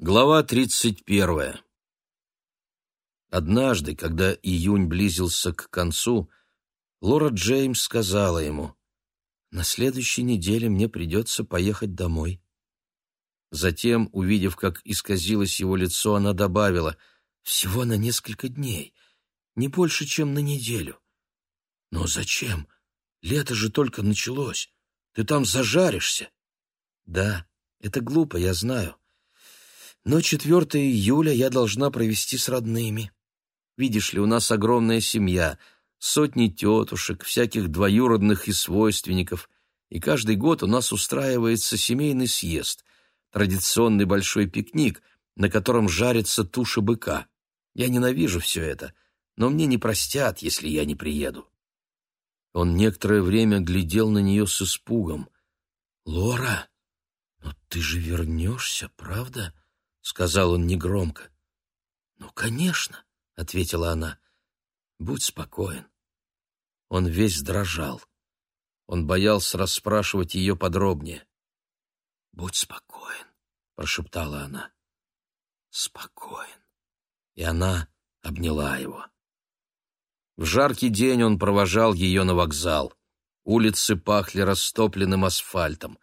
Глава 31. Однажды, когда июнь близился к концу, Лора Джеймс сказала ему, «На следующей неделе мне придется поехать домой». Затем, увидев, как исказилось его лицо, она добавила, «Всего на несколько дней, не больше, чем на неделю». «Но зачем? Лето же только началось. Ты там зажаришься». «Да, это глупо, я знаю». Но 4 июля я должна провести с родными. Видишь ли, у нас огромная семья, сотни тетушек, всяких двоюродных и свойственников, и каждый год у нас устраивается семейный съезд, традиционный большой пикник, на котором жарится туша быка. Я ненавижу все это, но мне не простят, если я не приеду. Он некоторое время глядел на нее с испугом. «Лора, но ты же вернешься, правда?» — сказал он негромко. «Ну, конечно», — ответила она. «Будь спокоен». Он весь дрожал. Он боялся расспрашивать ее подробнее. «Будь спокоен», — прошептала она. «Спокоен». И она обняла его. В жаркий день он провожал ее на вокзал. Улицы пахли растопленным асфальтом.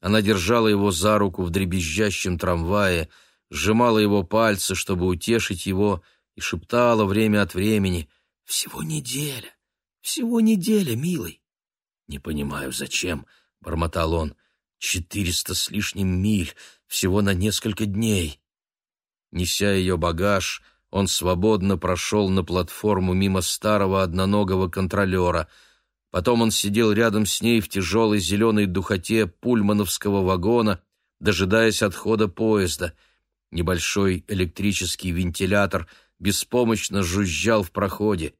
Она держала его за руку в дребезжащем трамвае — сжимала его пальцы, чтобы утешить его, и шептала время от времени «Всего неделя, всего неделя, милый». «Не понимаю, зачем», — бормотал он, — «четыреста с лишним миль, всего на несколько дней». Неся ее багаж, он свободно прошел на платформу мимо старого одноногого контролера. Потом он сидел рядом с ней в тяжелой зеленой духоте пульмановского вагона, дожидаясь отхода поезда — Небольшой электрический вентилятор беспомощно жужжал в проходе.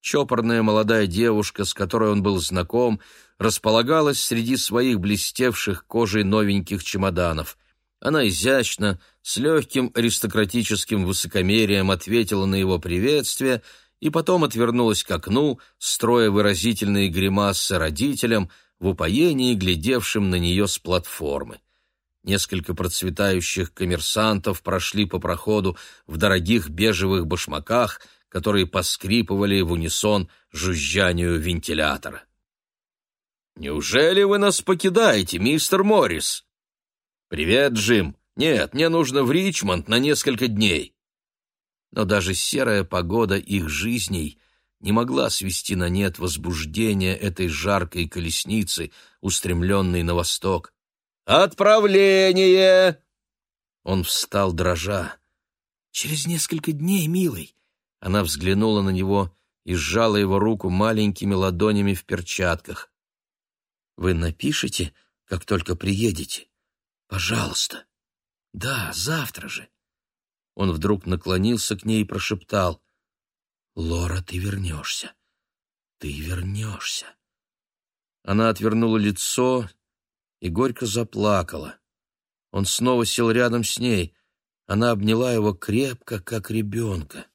Чопорная молодая девушка, с которой он был знаком, располагалась среди своих блестевших кожей новеньких чемоданов. Она изящно, с легким аристократическим высокомерием ответила на его приветствие и потом отвернулась к окну, строя выразительные гримасы родителям, в упоении глядевшим на нее с платформы. Несколько процветающих коммерсантов прошли по проходу в дорогих бежевых башмаках, которые поскрипывали в унисон жужжанию вентилятора. «Неужели вы нас покидаете, мистер Моррис?» «Привет, Джим. Нет, мне нужно в Ричмонд на несколько дней». Но даже серая погода их жизней не могла свести на нет возбуждение этой жаркой колесницы, устремленной на восток. «Отправление!» Он встал, дрожа. «Через несколько дней, милый!» Она взглянула на него и сжала его руку маленькими ладонями в перчатках. «Вы напишите, как только приедете? Пожалуйста!» «Да, завтра же!» Он вдруг наклонился к ней и прошептал. «Лора, ты вернешься! Ты вернешься!» Она отвернула лицо и горько заплакала. Он снова сел рядом с ней. Она обняла его крепко, как ребенка.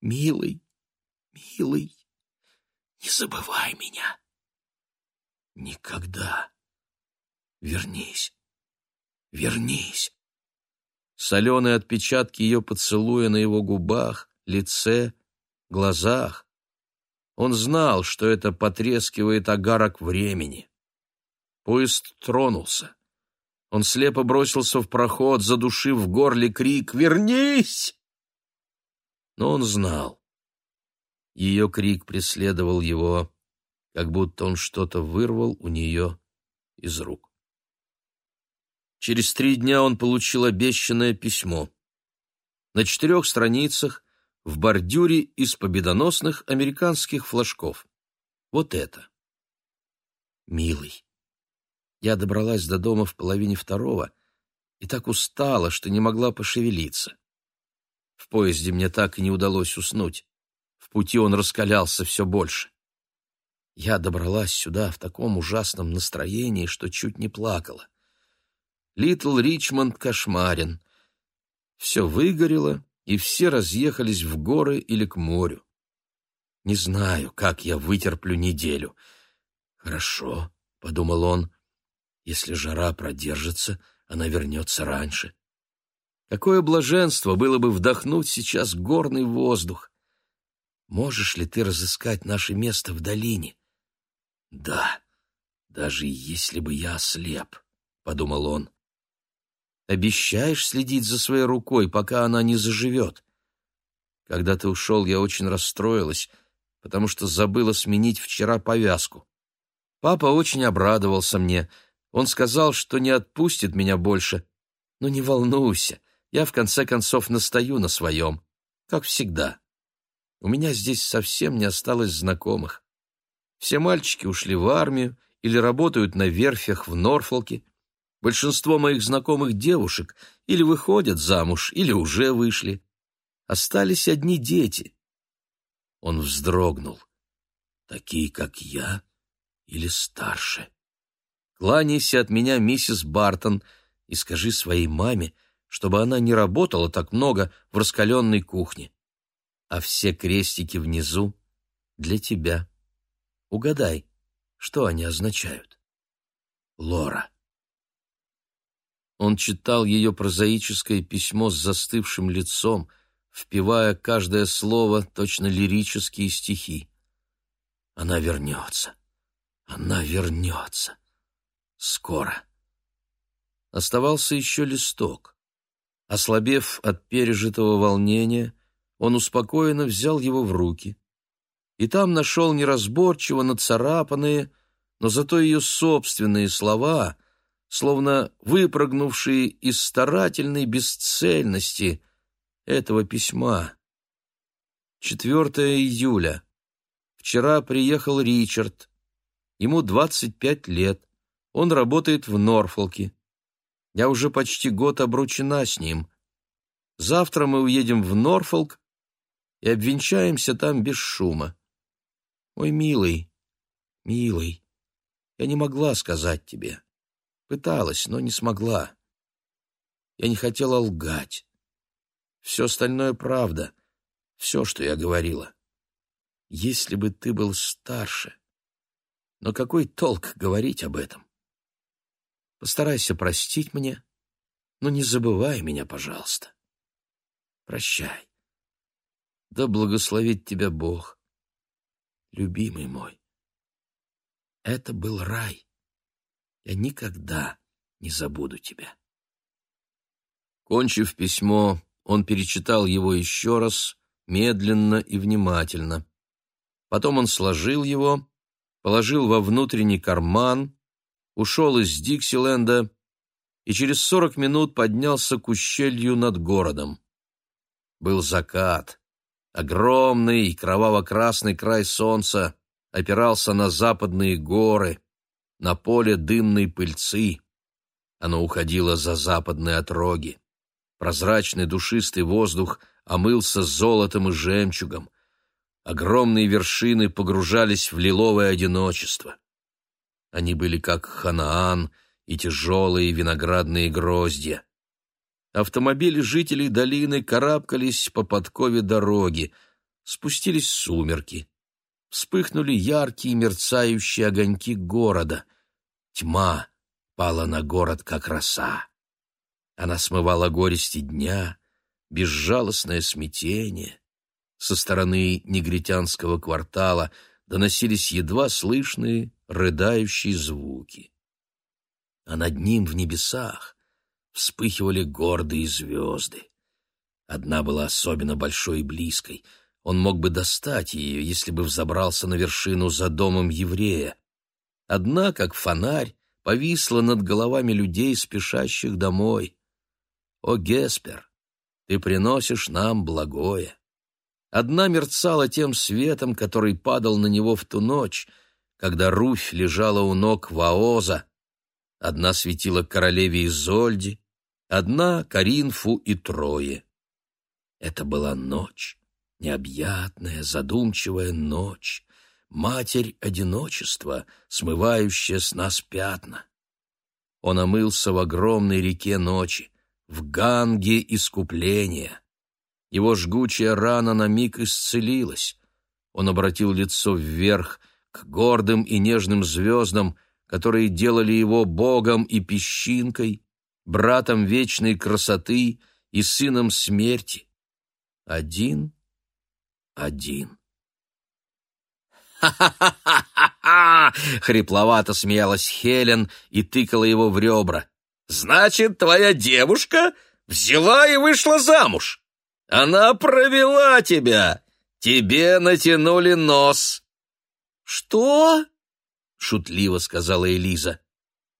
«Милый, милый, не забывай меня!» «Никогда! Вернись! Вернись!» Соленые отпечатки ее поцелуя на его губах, лице, глазах. Он знал, что это потрескивает огарок времени. Поезд тронулся. Он слепо бросился в проход, задушив в горле крик «Вернись!». Но он знал. Ее крик преследовал его, как будто он что-то вырвал у нее из рук. Через три дня он получил обещанное письмо. На четырех страницах в бордюре из победоносных американских флажков. Вот это. «Милый, я добралась до дома в половине второго и так устала, что не могла пошевелиться. В поезде мне так и не удалось уснуть. В пути он раскалялся все больше. Я добралась сюда в таком ужасном настроении, что чуть не плакала. Литл Ричмонд кошмарен. Все выгорело, и все разъехались в горы или к морю. Не знаю, как я вытерплю неделю. Хорошо, — подумал он, если жара продержится, она вернется раньше. Какое блаженство было бы вдохнуть сейчас горный воздух! Можешь ли ты разыскать наше место в долине? Да, даже если бы я ослеп, — подумал он. Обещаешь следить за своей рукой, пока она не заживет? Когда ты ушел, я очень расстроилась, потому что забыла сменить вчера повязку. Папа очень обрадовался мне. Он сказал, что не отпустит меня больше. Но не волнуйся, я в конце концов настаю на своем, как всегда. У меня здесь совсем не осталось знакомых. Все мальчики ушли в армию или работают на верфях в Норфолке. Большинство моих знакомых девушек или выходят замуж, или уже вышли. Остались одни дети. Он вздрогнул. Такие, как я, или старше. Кланяйся от меня, миссис Бартон, и скажи своей маме, чтобы она не работала так много в раскаленной кухне а все крестики внизу для тебя. Угадай, что они означают. Лора. Он читал ее прозаическое письмо с застывшим лицом, впивая каждое слово, точно лирические стихи. Она вернется. Она вернется. Скоро. Оставался еще листок. Ослабев от пережитого волнения, он успокоенно взял его в руки. И там нашел неразборчиво нацарапанные, но зато ее собственные слова, словно выпрыгнувшие из старательной бесцельности этого письма. 4 июля. Вчера приехал Ричард. Ему 25 лет. Он работает в Норфолке. Я уже почти год обручена с ним. Завтра мы уедем в Норфолк и обвенчаемся там без шума. Мой милый, милый, я не могла сказать тебе. Пыталась, но не смогла. Я не хотела лгать. Все остальное правда, все, что я говорила. Если бы ты был старше. Но какой толк говорить об этом? Постарайся простить мне, но не забывай меня, пожалуйста. Прощай. Да благословит тебя Бог, любимый мой. Это был рай. Я никогда не забуду тебя. Кончив письмо, он перечитал его еще раз, медленно и внимательно. Потом он сложил его, положил во внутренний карман, ушел из Диксиленда и через сорок минут поднялся к ущелью над городом. Был закат. Огромный кроваво-красный край солнца опирался на западные горы, на поле дымной пыльцы. Оно уходило за западные отроги. Прозрачный душистый воздух омылся золотом и жемчугом. Огромные вершины погружались в лиловое одиночество. Они были как Ханаан и тяжелые виноградные гроздья. Автомобили жителей долины карабкались по подкове дороги. Спустились сумерки. Вспыхнули яркие мерцающие огоньки города. Тьма пала на город, как роса. Она смывала горести дня, безжалостное смятение. Со стороны негритянского квартала доносились едва слышные рыдающие звуки. А над ним в небесах вспыхивали гордые звезды. Одна была особенно большой и близкой. Он мог бы достать ее, если бы взобрался на вершину за домом еврея. Одна, как фонарь, повисла над головами людей, спешащих домой. О, Геспер, ты приносишь нам благое. Одна мерцала тем светом, который падал на него в ту ночь, когда Руфь лежала у ног Ваоза. Одна светила королеве Изольде, одна Каринфу и Трое. Это была ночь, необъятная, задумчивая ночь, матерь одиночества, смывающая с нас пятна. Он омылся в огромной реке ночи, в ганге искупления. Его жгучая рана на миг исцелилась. Он обратил лицо вверх, к гордым и нежным звездам, которые делали его богом и песчинкой, братом вечной красоты и сыном смерти. Один, один. «Ха-ха-ха-ха-ха!» — хрипловато смеялась Хелен и тыкала его в ребра. «Значит, твоя девушка взяла и вышла замуж? Она провела тебя! Тебе натянули нос!» «Что?» — шутливо сказала Элиза.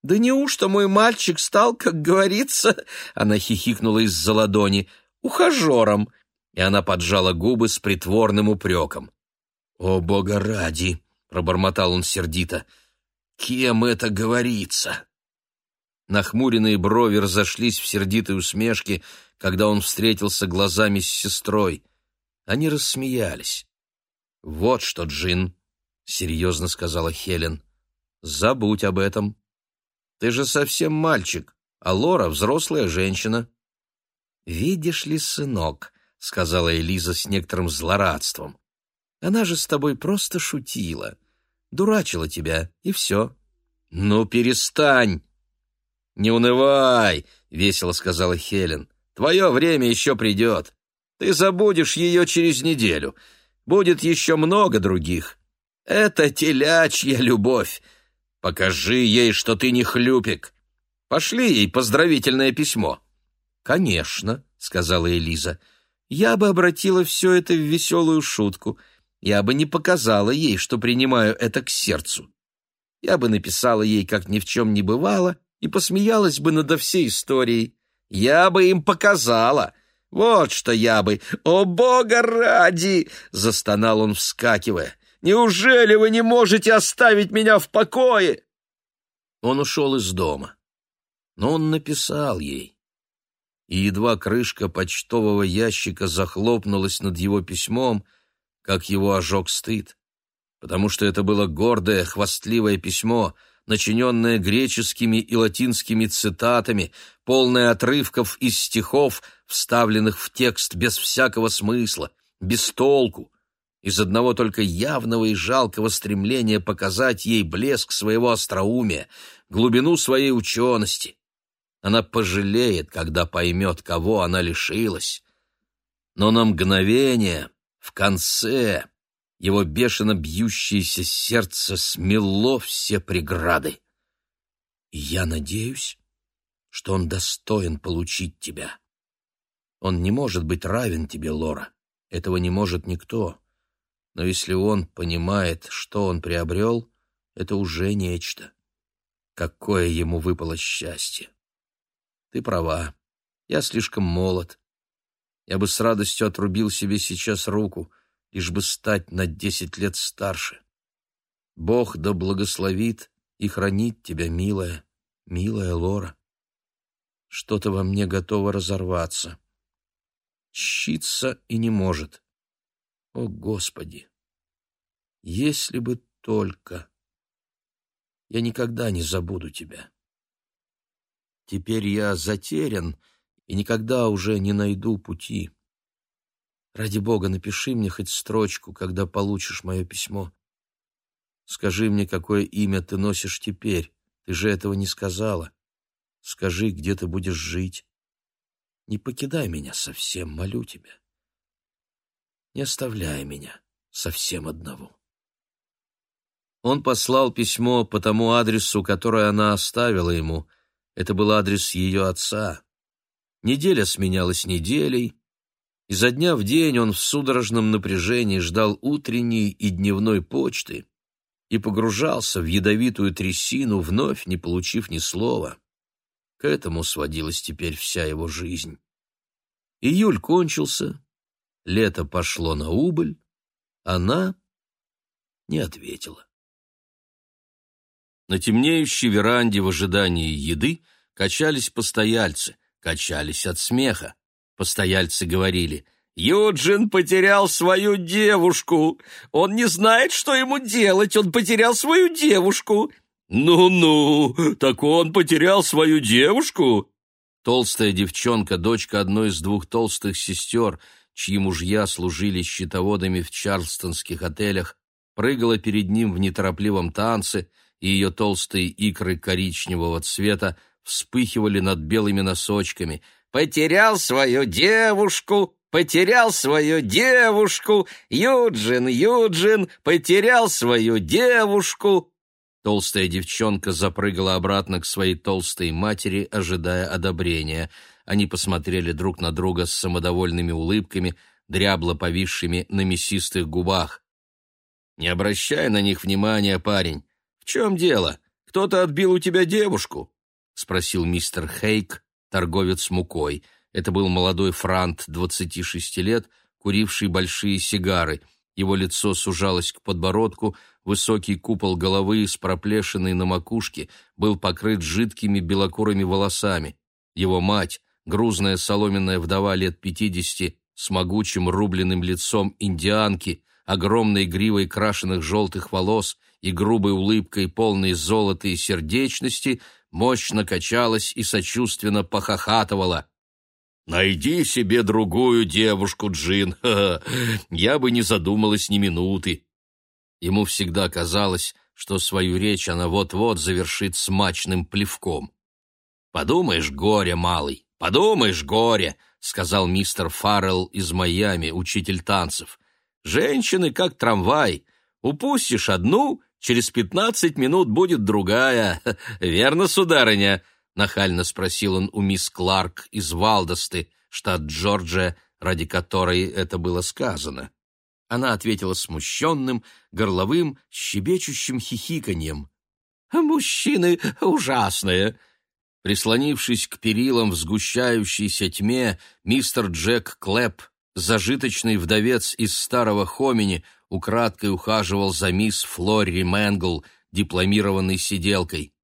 «Да неужто мой мальчик стал, как говорится...» Она хихикнула из-за ладони. «Ухажером!» И она поджала губы с притворным упреком. «О, бога ради!» — пробормотал он сердито. «Кем это говорится?» Нахмуренные брови разошлись в сердитой усмешке, когда он встретился глазами с сестрой. Они рассмеялись. «Вот что, Джин», — серьезно сказала Хелен, — «забудь об этом. Ты же совсем мальчик, а Лора — взрослая женщина». «Видишь ли, сынок», — сказала Элиза с некоторым злорадством, она же с тобой просто шутила. Дурачила тебя, и все. Ну, перестань! Не унывай, весело сказала Хелен. Твое время еще придет. Ты забудешь ее через неделю. Будет еще много других. Это телячья любовь. Покажи ей, что ты не хлюпик. Пошли ей поздравительное письмо. Конечно, сказала Элиза. Я бы обратила все это в веселую шутку — я бы не показала ей, что принимаю это к сердцу. Я бы написала ей, как ни в чем не бывало, и посмеялась бы над всей историей. Я бы им показала. Вот что я бы... О, Бога ради! — застонал он, вскакивая. Неужели вы не можете оставить меня в покое? Он ушел из дома. Но он написал ей. И едва крышка почтового ящика захлопнулась над его письмом, как его ожег стыд, потому что это было гордое, хвастливое письмо, начиненное греческими и латинскими цитатами, полное отрывков из стихов, вставленных в текст без всякого смысла, без толку, из одного только явного и жалкого стремления показать ей блеск своего остроумия, глубину своей учености. Она пожалеет, когда поймет, кого она лишилась. Но на мгновение в конце его бешено бьющееся сердце смело все преграды. я надеюсь, что он достоин получить тебя. Он не может быть равен тебе, Лора. Этого не может никто. Но если он понимает, что он приобрел, это уже нечто. Какое ему выпало счастье. Ты права. Я слишком молод. Я бы с радостью отрубил себе сейчас руку, лишь бы стать на десять лет старше. Бог да благословит и хранит тебя, милая, милая Лора. Что-то во мне готово разорваться. Щиться и не может. О, Господи! Если бы только... Я никогда не забуду тебя. Теперь я затерян, — и никогда уже не найду пути. Ради бога, напиши мне хоть строчку, когда получишь мое письмо. Скажи мне, какое имя ты носишь теперь. Ты же этого не сказала. Скажи, где ты будешь жить. Не покидай меня совсем, молю тебя. Не оставляй меня совсем одного. Он послал письмо по тому адресу, который она оставила ему. Это был адрес ее отца. Неделя сменялась неделей, и за дня в день он в судорожном напряжении ждал утренней и дневной почты и погружался в ядовитую трясину, вновь не получив ни слова. К этому сводилась теперь вся его жизнь. Июль кончился, лето пошло на убыль, она не ответила. На темнеющей веранде в ожидании еды качались постояльцы — качались от смеха. Постояльцы говорили, «Юджин потерял свою девушку! Он не знает, что ему делать, он потерял свою девушку!» «Ну-ну, так он потерял свою девушку?» Толстая девчонка, дочка одной из двух толстых сестер, чьи мужья служили счетоводами в чарльстонских отелях, прыгала перед ним в неторопливом танце, и ее толстые икры коричневого цвета вспыхивали над белыми носочками, потерял свою девушку, потерял свою девушку, Юджин, Юджин, потерял свою девушку». Толстая девчонка запрыгала обратно к своей толстой матери, ожидая одобрения. Они посмотрели друг на друга с самодовольными улыбками, дрябло повисшими на мясистых губах. «Не обращай на них внимания, парень. В чем дело? Кто-то отбил у тебя девушку?» — спросил мистер Хейк, торговец мукой. Это был молодой франт, двадцати шести лет, куривший большие сигары. Его лицо сужалось к подбородку, высокий купол головы с проплешиной на макушке был покрыт жидкими белокурыми волосами. Его мать, грузная соломенная вдова лет пятидесяти, с могучим рубленным лицом индианки, огромной гривой крашеных желтых волос и грубой улыбкой, полной золота и сердечности, мощно качалась и сочувственно похохатывала. «Найди себе другую девушку, Джин. Ха -ха. Я бы не задумалась ни минуты». Ему всегда казалось, что свою речь она вот-вот завершит смачным плевком. «Подумаешь, горе, малый, подумаешь, горе», — сказал мистер Фаррелл из Майами, учитель танцев. Женщины как трамвай. Упустишь одну, через пятнадцать минут будет другая. Верно, сударыня?» — нахально спросил он у мисс Кларк из Валдосты, штат Джорджия, ради которой это было сказано. Она ответила смущенным, горловым, щебечущим хихиканьем. «Мужчины ужасные!» Прислонившись к перилам в сгущающейся тьме, мистер Джек Клэп Зажиточный вдовец из старого Хомини украдкой ухаживал за мисс Флори Мэнгл, дипломированной сиделкой.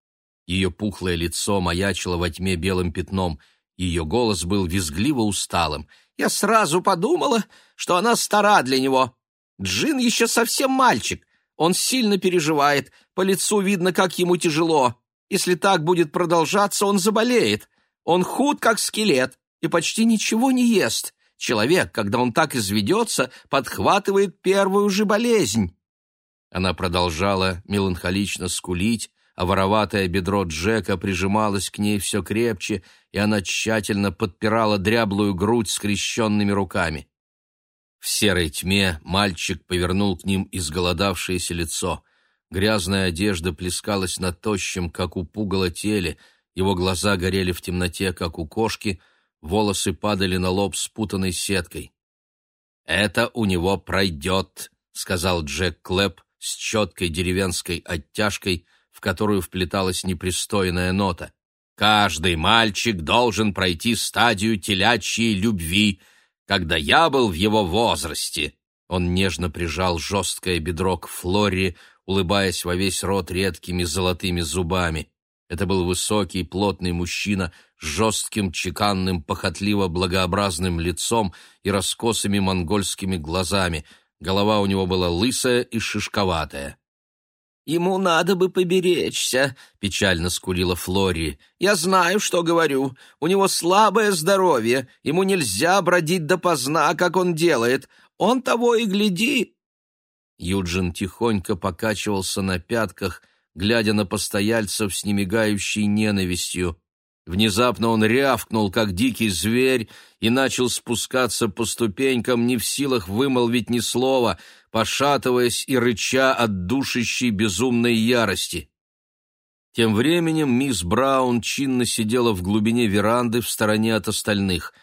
Ее пухлое лицо маячило во тьме белым пятном, ее голос был визгливо усталым. «Я сразу подумала, что она стара для него. Джин еще совсем мальчик. Он сильно переживает, по лицу видно, как ему тяжело. Если так будет продолжаться, он заболеет. Он худ, как скелет, и почти ничего не ест. Человек, когда он так изведется, подхватывает первую же болезнь. Она продолжала меланхолично скулить, а вороватое бедро Джека прижималось к ней все крепче, и она тщательно подпирала дряблую грудь скрещенными руками. В серой тьме мальчик повернул к ним изголодавшееся лицо. Грязная одежда плескалась на тощем, как у пугала теле, его глаза горели в темноте, как у кошки — волосы падали на лоб спутанной сеткой. «Это у него пройдет», — сказал Джек Клэп с четкой деревенской оттяжкой, в которую вплеталась непристойная нота. «Каждый мальчик должен пройти стадию телячьей любви, когда я был в его возрасте». Он нежно прижал жесткое бедро к Флоре, улыбаясь во весь рот редкими золотыми зубами. Это был высокий, плотный мужчина с жестким, чеканным, похотливо-благообразным лицом и раскосыми монгольскими глазами. Голова у него была лысая и шишковатая. «Ему надо бы поберечься», — печально скурила Флори. «Я знаю, что говорю. У него слабое здоровье. Ему нельзя бродить допоздна, как он делает. Он того и гляди». Юджин тихонько покачивался на пятках, глядя на постояльцев с немигающей ненавистью. Внезапно он рявкнул, как дикий зверь, и начал спускаться по ступенькам, не в силах вымолвить ни слова, пошатываясь и рыча от душащей безумной ярости. Тем временем мисс Браун чинно сидела в глубине веранды в стороне от остальных.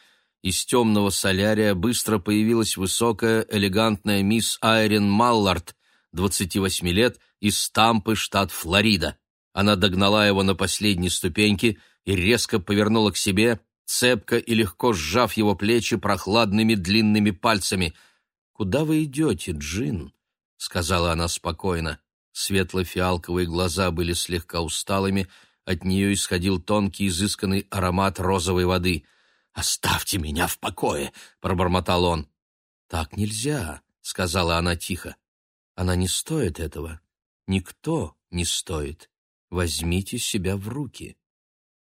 Из темного солярия быстро появилась высокая, элегантная мисс Айрин Маллард, 28 лет, из Стампы, штат Флорида. Она догнала его на последней ступеньке и резко повернула к себе, цепко и легко сжав его плечи прохладными длинными пальцами. «Куда вы идете, Джин?» — сказала она спокойно. Светло-фиалковые глаза были слегка усталыми, от нее исходил тонкий изысканный аромат розовой воды. «Оставьте меня в покое!» — пробормотал он. «Так нельзя», — сказала она тихо. «Она не стоит этого. Никто не стоит. Возьмите себя в руки.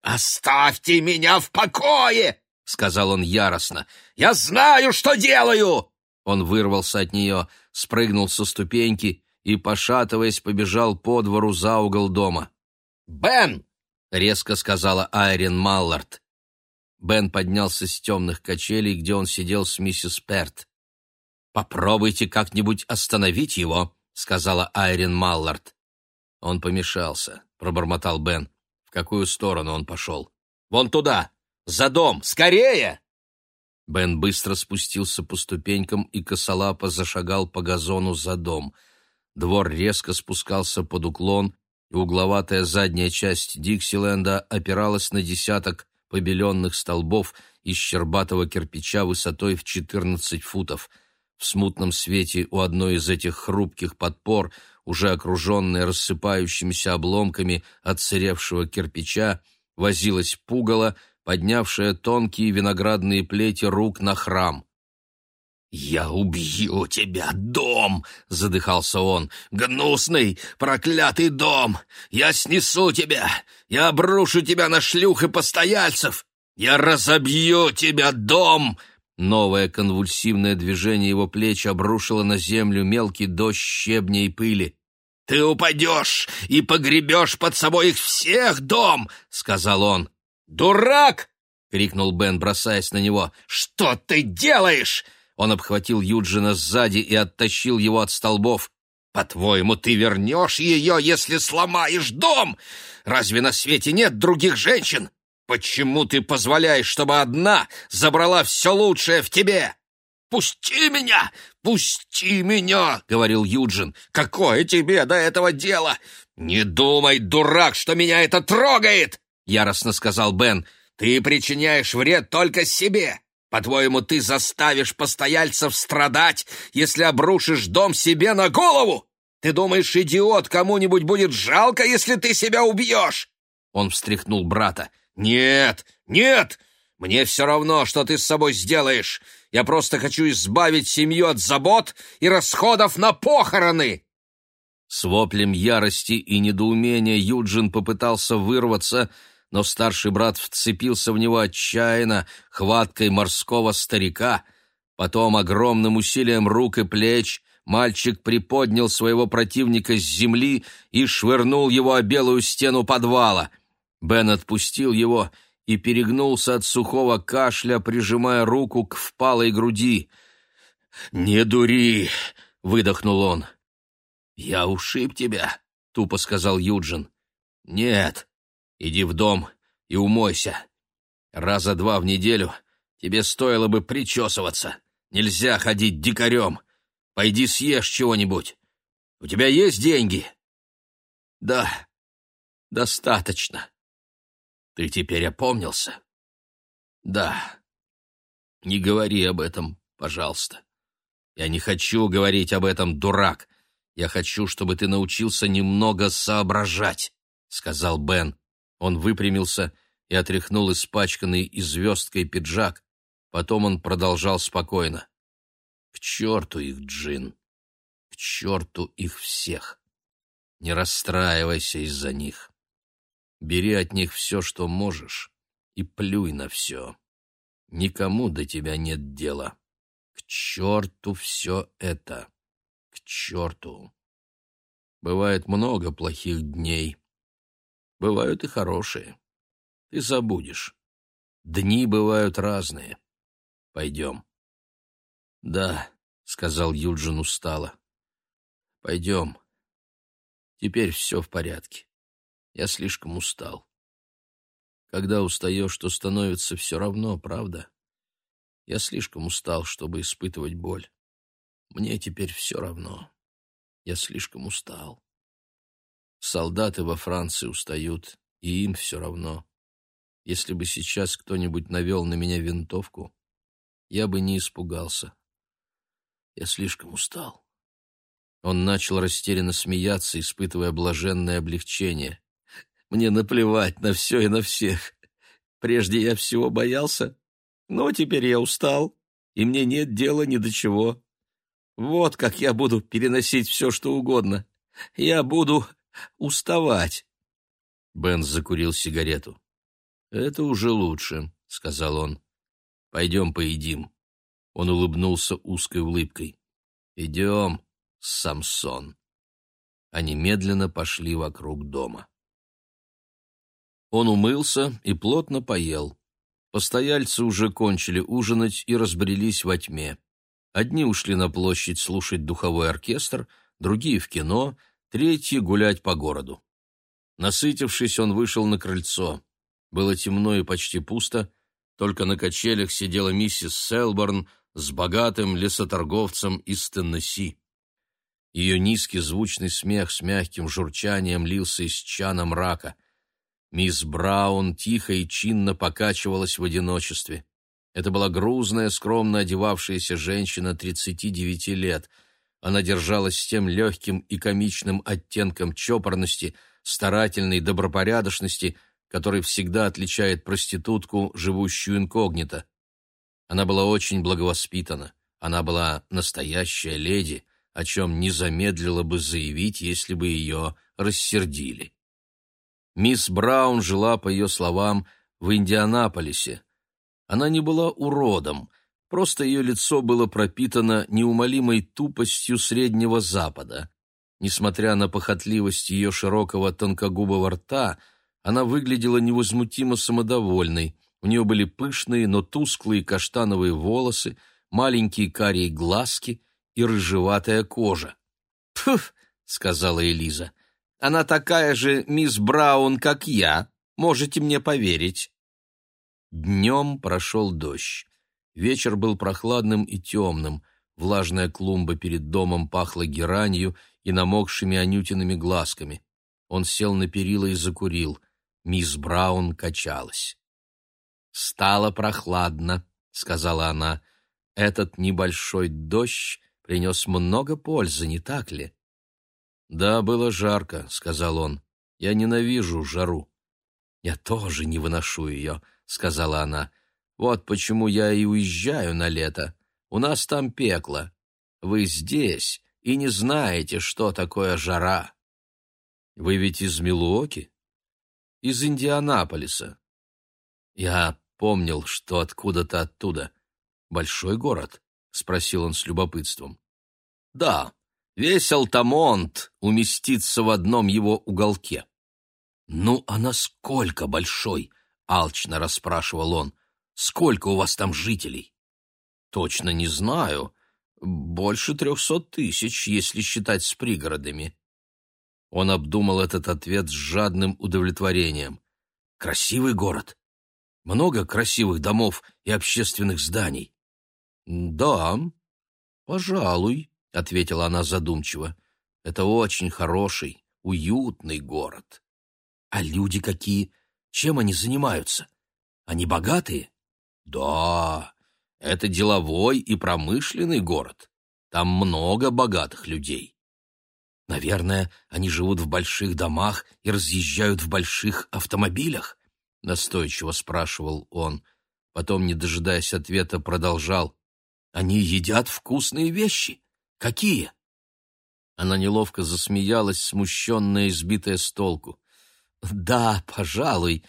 «Оставьте меня в покое!» — сказал он яростно. «Я знаю, что делаю!» Он вырвался от нее, спрыгнул со ступеньки и, пошатываясь, побежал по двору за угол дома. «Бен!» — резко сказала Айрин Маллард. Бен поднялся с темных качелей, где он сидел с миссис Перт. «Попробуйте как-нибудь остановить его», — сказала Айрин Маллард. Он помешался, пробормотал Бен. В какую сторону он пошел? «Вон туда! За дом! Скорее!» Бен быстро спустился по ступенькам и косолапо зашагал по газону за дом. Двор резко спускался под уклон, и угловатая задняя часть Диксиленда опиралась на десяток побеленных столбов из щербатого кирпича высотой в 14 футов. В смутном свете у одной из этих хрупких подпор, уже окруженная рассыпающимися обломками отсыревшего кирпича, возилась пугало, поднявшая тонкие виноградные плети рук на храм. «Я убью тебя, дом!» — задыхался он. «Гнусный, проклятый дом! Я снесу тебя! Я обрушу тебя на шлюх и постояльцев! Я разобью тебя, дом!» Новое конвульсивное движение его плеч обрушило на землю мелкий дождь щебня и пыли. «Ты упадешь и погребешь под собой их всех, дом!» — сказал он. «Дурак!» — крикнул Бен, бросаясь на него. «Что ты делаешь?» Он обхватил Юджина сзади и оттащил его от столбов. «По-твоему, ты вернешь ее, если сломаешь дом? Разве на свете нет других женщин? Почему ты позволяешь, чтобы одна забрала все лучшее в тебе?» «Пусти меня! Пусти меня!» — говорил Юджин. «Какое тебе до этого дело? Не думай, дурак, что меня это трогает!» — яростно сказал Бен. «Ты причиняешь вред только себе. По-твоему, ты заставишь постояльцев страдать, если обрушишь дом себе на голову? Ты думаешь, идиот, кому-нибудь будет жалко, если ты себя убьешь?» Он встряхнул брата. «Нет, нет! Мне все равно, что ты с собой сделаешь. Я просто хочу избавить семью от забот и расходов на похороны!» С воплем ярости и недоумения Юджин попытался вырваться, но старший брат вцепился в него отчаянно, хваткой морского старика. Потом огромным усилием рук и плеч мальчик приподнял своего противника с земли и швырнул его о белую стену подвала. Бен отпустил его и перегнулся от сухого кашля, прижимая руку к впалой груди. «Не дури!» — выдохнул он. «Я ушиб тебя», — тупо сказал Юджин. «Нет, Иди в дом и умойся. Раза два в неделю тебе стоило бы причесываться. Нельзя ходить дикарем. Пойди съешь чего-нибудь. У тебя есть деньги? Да, достаточно. Ты теперь опомнился? Да. Не говори об этом, пожалуйста. Я не хочу говорить об этом, дурак. Я хочу, чтобы ты научился немного соображать, — сказал Бен. Он выпрямился и отряхнул испачканный и звездкой пиджак. Потом он продолжал спокойно. «К черту их, Джин! К черту их всех! Не расстраивайся из-за них. Бери от них все, что можешь, и плюй на все. Никому до тебя нет дела. К черту все это! К черту! Бывает много плохих дней» Бывают и хорошие. Ты забудешь. Дни бывают разные. Пойдем. Да, сказал Юджин устало. Пойдем. Теперь все в порядке. Я слишком устал. Когда устаешь, то становится все равно, правда? Я слишком устал, чтобы испытывать боль. Мне теперь все равно. Я слишком устал. Солдаты во Франции устают, и им все равно. Если бы сейчас кто-нибудь навел на меня винтовку, я бы не испугался. Я слишком устал. Он начал растерянно смеяться, испытывая блаженное облегчение. Мне наплевать на все и на всех. Прежде я всего боялся, но теперь я устал, и мне нет дела ни до чего. Вот как я буду переносить все, что угодно. Я буду уставать. Бен закурил сигарету. «Это уже лучше», — сказал он. «Пойдем поедим». Он улыбнулся узкой улыбкой. «Идем, Самсон». Они медленно пошли вокруг дома. Он умылся и плотно поел. Постояльцы уже кончили ужинать и разбрелись во тьме. Одни ушли на площадь слушать духовой оркестр, другие — в кино, третьи — гулять по городу. Насытившись, он вышел на крыльцо. Было темно и почти пусто, только на качелях сидела миссис Селборн с богатым лесоторговцем из Теннесси. Ее низкий звучный смех с мягким журчанием лился из чана мрака. Мисс Браун тихо и чинно покачивалась в одиночестве. Это была грузная, скромно одевавшаяся женщина 39 лет. Она держалась с тем легким и комичным оттенком чопорности, старательной добропорядочности, который всегда отличает проститутку, живущую инкогнито. Она была очень благовоспитана. Она была настоящая леди, о чем не замедлила бы заявить, если бы ее рассердили. Мисс Браун жила, по ее словам, в Индианаполисе. Она не была уродом, просто ее лицо было пропитано неумолимой тупостью Среднего Запада. Несмотря на похотливость ее широкого тонкогубого рта, она выглядела невозмутимо самодовольной. У нее были пышные, но тусклые каштановые волосы, маленькие карие глазки и рыжеватая кожа. «Пф!» — сказала Элиза. Она такая же мисс Браун, как я. Можете мне поверить». Днем прошел дождь. Вечер был прохладным и темным. Влажная клумба перед домом пахла геранью и намокшими анютиными глазками. Он сел на перила и закурил. Мисс Браун качалась. «Стало прохладно», — сказала она. «Этот небольшой дождь принес много пользы, не так ли?» «Да, было жарко», — сказал он. «Я ненавижу жару». «Я тоже не выношу ее», — сказала она. «Вот почему я и уезжаю на лето. У нас там пекло. Вы здесь и не знаете, что такое жара». «Вы ведь из Милуоки?» «Из Индианаполиса». «Я помнил, что откуда-то оттуда. Большой город?» — спросил он с любопытством. «Да, Весь Алтамонт уместится в одном его уголке. «Ну, а насколько большой?» — алчно расспрашивал он. «Сколько у вас там жителей?» «Точно не знаю. Больше трехсот тысяч, если считать с пригородами». Он обдумал этот ответ с жадным удовлетворением. «Красивый город. Много красивых домов и общественных зданий». «Да, пожалуй», — ответила она задумчиво. «Это очень хороший, уютный город. А люди какие? Чем они занимаются? Они богатые?» «Да, это деловой и промышленный город. Там много богатых людей». «Наверное, они живут в больших домах и разъезжают в больших автомобилях?» — настойчиво спрашивал он. Потом, не дожидаясь ответа, продолжал. «Они едят вкусные вещи. Какие? Она неловко засмеялась, смущенная, избитая с толку. Да, пожалуй,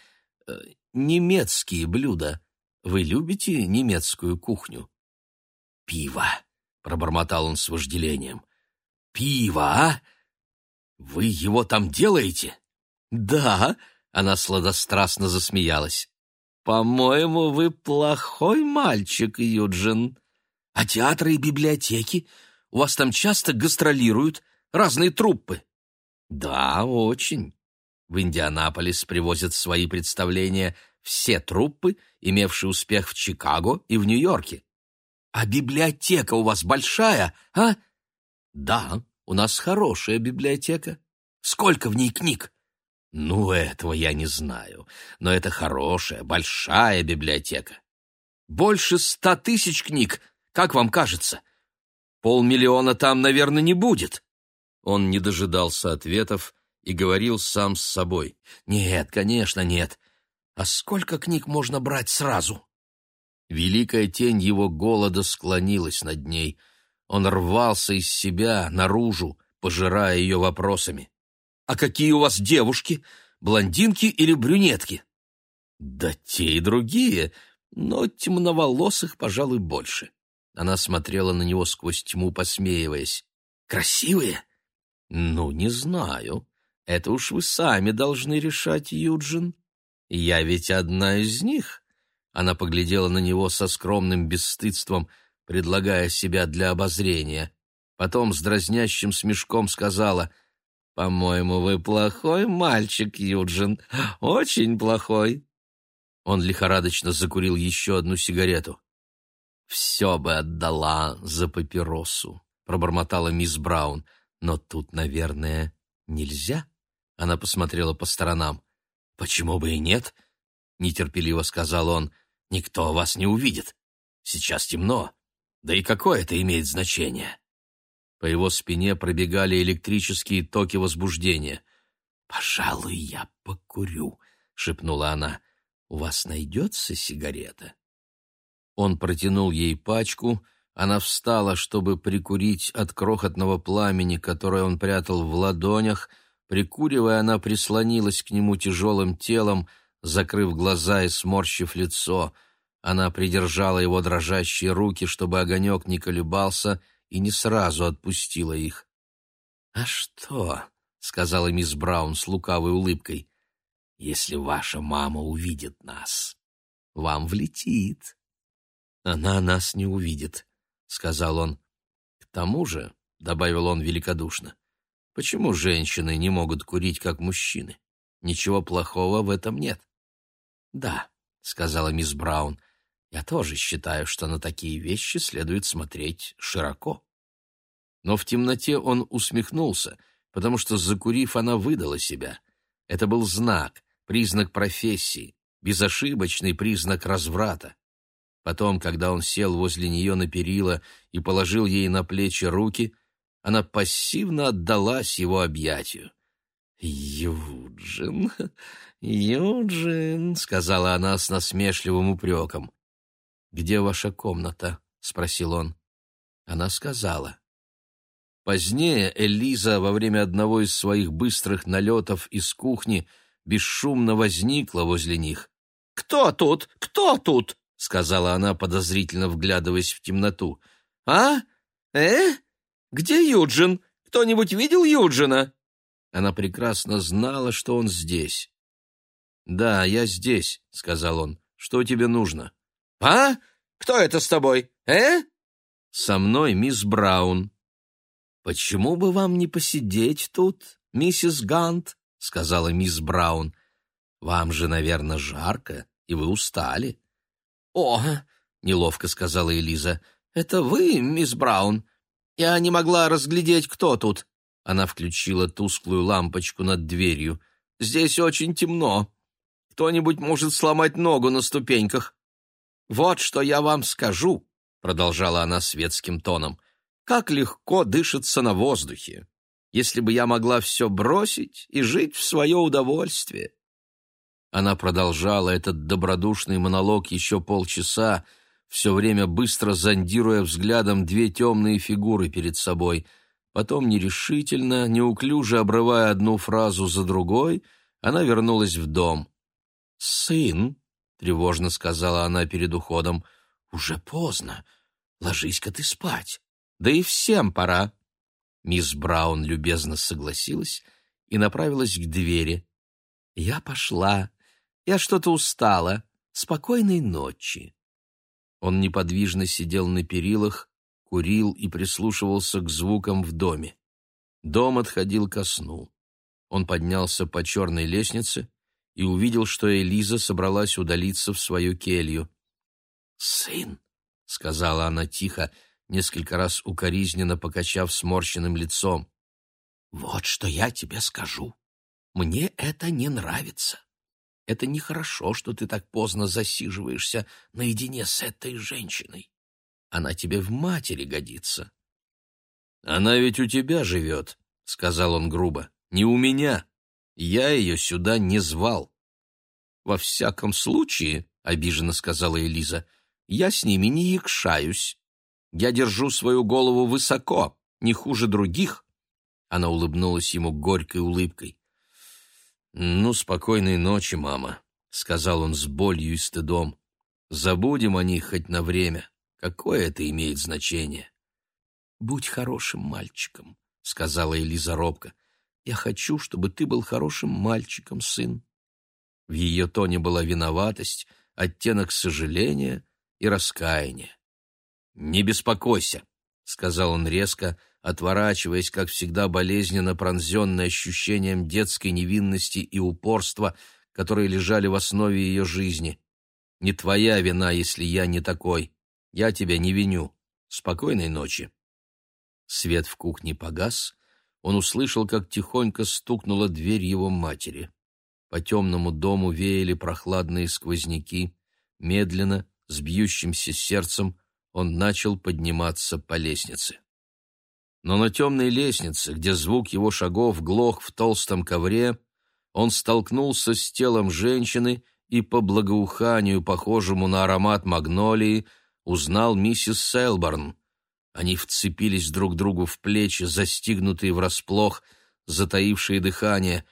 э, немецкие блюда. Вы любите немецкую кухню? Пиво, пробормотал он с вожделением. Пиво, а? Вы его там делаете? Да, она сладострастно засмеялась. По-моему, вы плохой мальчик, Юджин. А театры и библиотеки у вас там часто гастролируют разные труппы?» «Да, очень. В Индианаполис привозят свои представления все труппы, имевшие успех в Чикаго и в Нью-Йорке. А библиотека у вас большая, а?» «Да, у нас хорошая библиотека. Сколько в ней книг?» «Ну, этого я не знаю, но это хорошая, большая библиотека. Больше ста тысяч книг, как вам кажется?» Полмиллиона там, наверное, не будет. Он не дожидался ответов и говорил сам с собой. Нет, конечно, нет. А сколько книг можно брать сразу? Великая тень его голода склонилась над ней. Он рвался из себя наружу, пожирая ее вопросами. «А какие у вас девушки? Блондинки или брюнетки?» «Да те и другие, но темноволосых, пожалуй, больше. Она смотрела на него сквозь тьму, посмеиваясь. «Красивые?» «Ну, не знаю. Это уж вы сами должны решать, Юджин. Я ведь одна из них. Она поглядела на него со скромным бесстыдством, предлагая себя для обозрения. Потом с дразнящим смешком сказала, «По-моему, вы плохой мальчик, Юджин, очень плохой». Он лихорадочно закурил еще одну сигарету. «Все бы отдала за папиросу», — пробормотала мисс Браун. «Но тут, наверное, нельзя?» Она посмотрела по сторонам. «Почему бы и нет?» — нетерпеливо сказал он. «Никто вас не увидит. Сейчас темно. Да и какое это имеет значение?» По его спине пробегали электрические токи возбуждения. «Пожалуй, я покурю», — шепнула она. «У вас найдется сигарета?» Он протянул ей пачку, она встала, чтобы прикурить от крохотного пламени, которое он прятал в ладонях. Прикуривая, она прислонилась к нему тяжелым телом, закрыв глаза и сморщив лицо. Она придержала его дрожащие руки, чтобы огонек не колебался — и не сразу отпустила их. «А что?» — сказала мисс Браун с лукавой улыбкой. «Если ваша мама увидит нас, вам влетит». «Она нас не увидит», — сказал он. «К тому же», — добавил он великодушно, — «почему женщины не могут курить, как мужчины? Ничего плохого в этом нет». «Да», — сказала мисс Браун, — я тоже считаю, что на такие вещи следует смотреть широко. Но в темноте он усмехнулся, потому что, закурив, она выдала себя. Это был знак, признак профессии, безошибочный признак разврата. Потом, когда он сел возле нее на перила и положил ей на плечи руки, она пассивно отдалась его объятию. «Юджин, Юджин», — сказала она с насмешливым упреком. «Где ваша комната?» — спросил он. Она сказала. Позднее Элиза во время одного из своих быстрых налетов из кухни бесшумно возникла возле них. «Кто тут? Кто тут?» — сказала она, подозрительно вглядываясь в темноту. «А? Э? Где Юджин? Кто-нибудь видел Юджина?» Она прекрасно знала, что он здесь. «Да, я здесь», — сказал он. «Что тебе нужно?» «А? Кто это с тобой? Э?» «Со мной мисс Браун». «Почему бы вам не посидеть тут, миссис Гант?» — сказала мисс Браун. «Вам же, наверное, жарко, и вы устали». «О!» — неловко сказала Элиза. «Это вы, мисс Браун? Я не могла разглядеть, кто тут». Она включила тусклую лампочку над дверью. «Здесь очень темно. Кто-нибудь может сломать ногу на ступеньках. «Вот что я вам скажу», — продолжала она светским тоном, «как легко дышится на воздухе, если бы я могла все бросить и жить в свое удовольствие». Она продолжала этот добродушный монолог еще полчаса, все время быстро зондируя взглядом две темные фигуры перед собой. Потом нерешительно, неуклюже обрывая одну фразу за другой, она вернулась в дом. «Сын», тревожно сказала она перед уходом. Уже поздно. Ложись-ка ты спать. Да и всем пора. Мисс Браун любезно согласилась и направилась к двери. Я пошла. Я что-то устала. Спокойной ночи. Он неподвижно сидел на перилах, курил и прислушивался к звукам в доме. Дом отходил ко сну. Он поднялся по черной лестнице и увидел, что Элиза собралась удалиться в свою келью. «Сын!» — сказала она тихо, несколько раз укоризненно покачав сморщенным лицом. «Вот что я тебе скажу. Мне это не нравится. Это нехорошо, что ты так поздно засиживаешься наедине с этой женщиной. Она тебе в матери годится». «Она ведь у тебя живет», — сказал он грубо, — «не у меня». Я ее сюда не звал. Во всяком случае, обиженно сказала Элиза, я с ними не якшаюсь. Я держу свою голову высоко, не хуже других. Она улыбнулась ему горькой улыбкой. Ну, спокойной ночи, мама, сказал он с болью и стыдом. Забудем о них хоть на время. Какое это имеет значение? Будь хорошим мальчиком, сказала Элиза робко. Я хочу, чтобы ты был хорошим мальчиком, сын». В ее тоне была виноватость, оттенок сожаления и раскаяния. «Не беспокойся», — сказал он резко, отворачиваясь, как всегда болезненно пронзенный ощущением детской невинности и упорства, которые лежали в основе ее жизни. «Не твоя вина, если я не такой. Я тебя не виню. Спокойной ночи». Свет в кухне погас, он услышал, как тихонько стукнула дверь его матери. По темному дому веяли прохладные сквозняки. Медленно, с бьющимся сердцем, он начал подниматься по лестнице. Но на темной лестнице, где звук его шагов глох в толстом ковре, он столкнулся с телом женщины и по благоуханию, похожему на аромат магнолии, узнал миссис Селборн. Они вцепились друг другу в плечи, застигнутые врасплох, затаившие дыхание.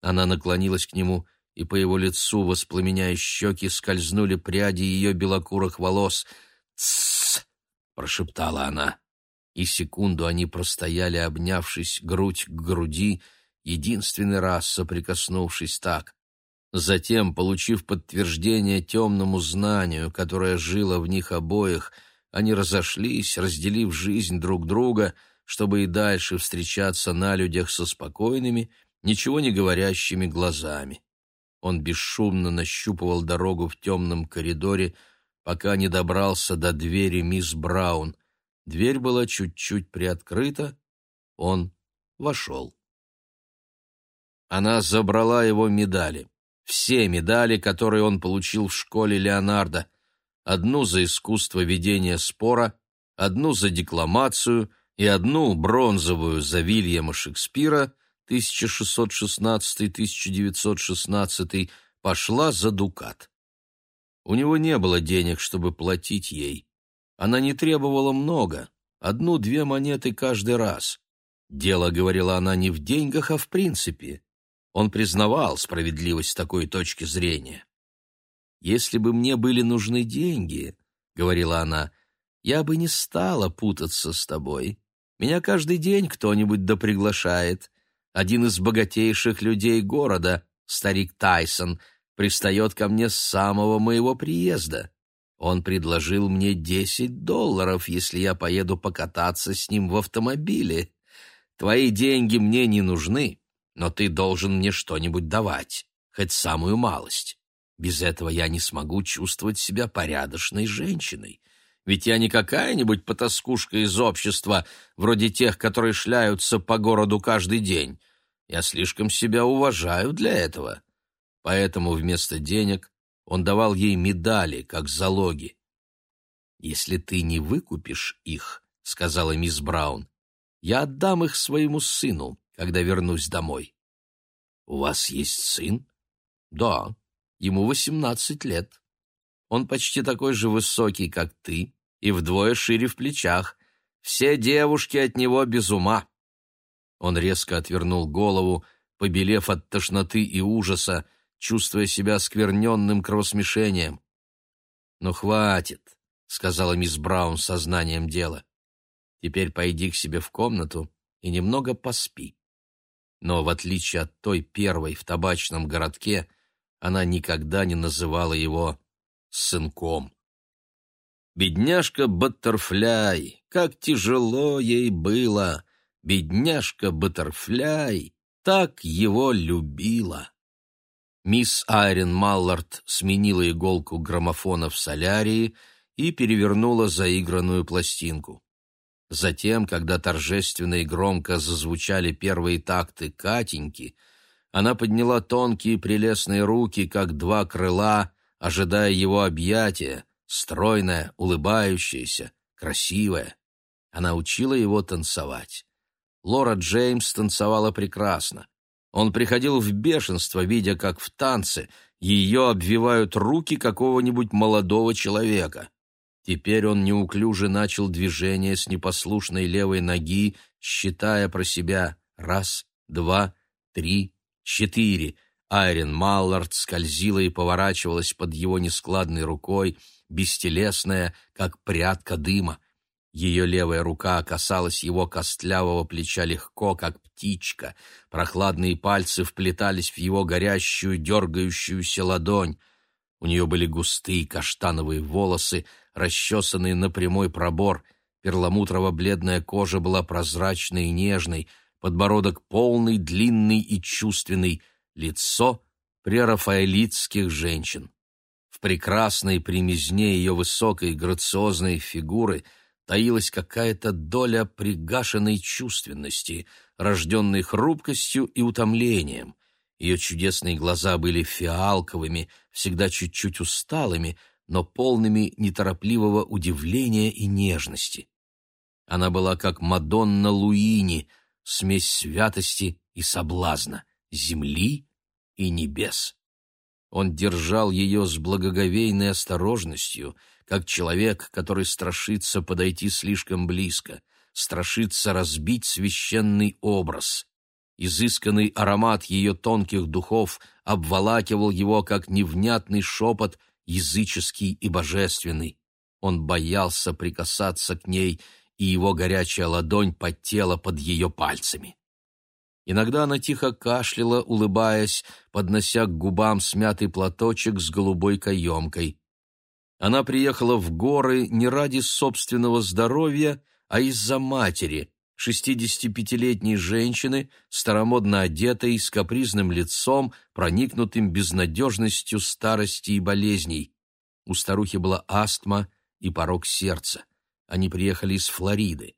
Она наклонилась к нему, и по его лицу, воспламеняя щеки, скользнули пряди ее белокурых волос. «Тссс!» — прошептала она. И секунду они простояли, обнявшись грудь к груди, единственный раз соприкоснувшись так. Затем, получив подтверждение темному знанию, которое жило в них обоих, — они разошлись, разделив жизнь друг друга, чтобы и дальше встречаться на людях со спокойными, ничего не говорящими глазами. Он бесшумно нащупывал дорогу в темном коридоре, пока не добрался до двери мисс Браун. Дверь была чуть-чуть приоткрыта, он вошел. Она забрала его медали, все медали, которые он получил в школе Леонардо, одну за искусство ведения спора, одну за декламацию и одну бронзовую за Вильяма Шекспира 1616-1916 пошла за дукат. У него не было денег, чтобы платить ей. Она не требовала много, одну-две монеты каждый раз. Дело, говорила она, не в деньгах, а в принципе. Он признавал справедливость такой точки зрения. «Если бы мне были нужны деньги, — говорила она, — я бы не стала путаться с тобой. Меня каждый день кто-нибудь да приглашает. Один из богатейших людей города, старик Тайсон, пристает ко мне с самого моего приезда. Он предложил мне десять долларов, если я поеду покататься с ним в автомобиле. Твои деньги мне не нужны, но ты должен мне что-нибудь давать, хоть самую малость. Без этого я не смогу чувствовать себя порядочной женщиной. Ведь я не какая-нибудь потаскушка из общества, вроде тех, которые шляются по городу каждый день. Я слишком себя уважаю для этого. Поэтому вместо денег он давал ей медали, как залоги. «Если ты не выкупишь их, — сказала мисс Браун, — я отдам их своему сыну, когда вернусь домой». «У вас есть сын?» «Да, Ему восемнадцать лет. Он почти такой же высокий, как ты, и вдвое шире в плечах. Все девушки от него без ума. Он резко отвернул голову, побелев от тошноты и ужаса, чувствуя себя скверненным кровосмешением. «Ну, хватит», — сказала мисс Браун сознанием дела. «Теперь пойди к себе в комнату и немного поспи». Но, в отличие от той первой в табачном городке, она никогда не называла его сынком. Бедняжка Баттерфляй, как тяжело ей было! Бедняжка Баттерфляй так его любила! Мисс Айрен Маллард сменила иголку граммофона в солярии и перевернула заигранную пластинку. Затем, когда торжественно и громко зазвучали первые такты Катеньки, она подняла тонкие прелестные руки, как два крыла, ожидая его объятия, стройная, улыбающаяся, красивая. Она учила его танцевать. Лора Джеймс танцевала прекрасно. Он приходил в бешенство, видя, как в танце ее обвивают руки какого-нибудь молодого человека. Теперь он неуклюже начал движение с непослушной левой ноги, считая про себя раз, два, три, Четыре. Айрин Маллард скользила и поворачивалась под его нескладной рукой, бестелесная, как прядка дыма. Ее левая рука касалась его костлявого плеча легко, как птичка. Прохладные пальцы вплетались в его горящую, дергающуюся ладонь. У нее были густые каштановые волосы, расчесанные на прямой пробор, перламутрово-бледная кожа была прозрачной и нежной, подбородок полный, длинный и чувственный, лицо прерафаэлитских женщин. В прекрасной примизне ее высокой грациозной фигуры таилась какая-то доля пригашенной чувственности, рожденной хрупкостью и утомлением. Ее чудесные глаза были фиалковыми, всегда чуть-чуть усталыми, но полными неторопливого удивления и нежности. Она была как Мадонна Луини, смесь святости и соблазна, земли и небес. Он держал ее с благоговейной осторожностью, как человек, который страшится подойти слишком близко, страшится разбить священный образ. Изысканный аромат ее тонких духов обволакивал его, как невнятный шепот, языческий и божественный. Он боялся прикасаться к ней, и его горячая ладонь потела под ее пальцами. Иногда она тихо кашляла, улыбаясь, поднося к губам смятый платочек с голубой каемкой. Она приехала в горы не ради собственного здоровья, а из-за матери, шестидесятипятилетней женщины, старомодно одетой, с капризным лицом, проникнутым безнадежностью старости и болезней. У старухи была астма и порог сердца. Они приехали из Флориды.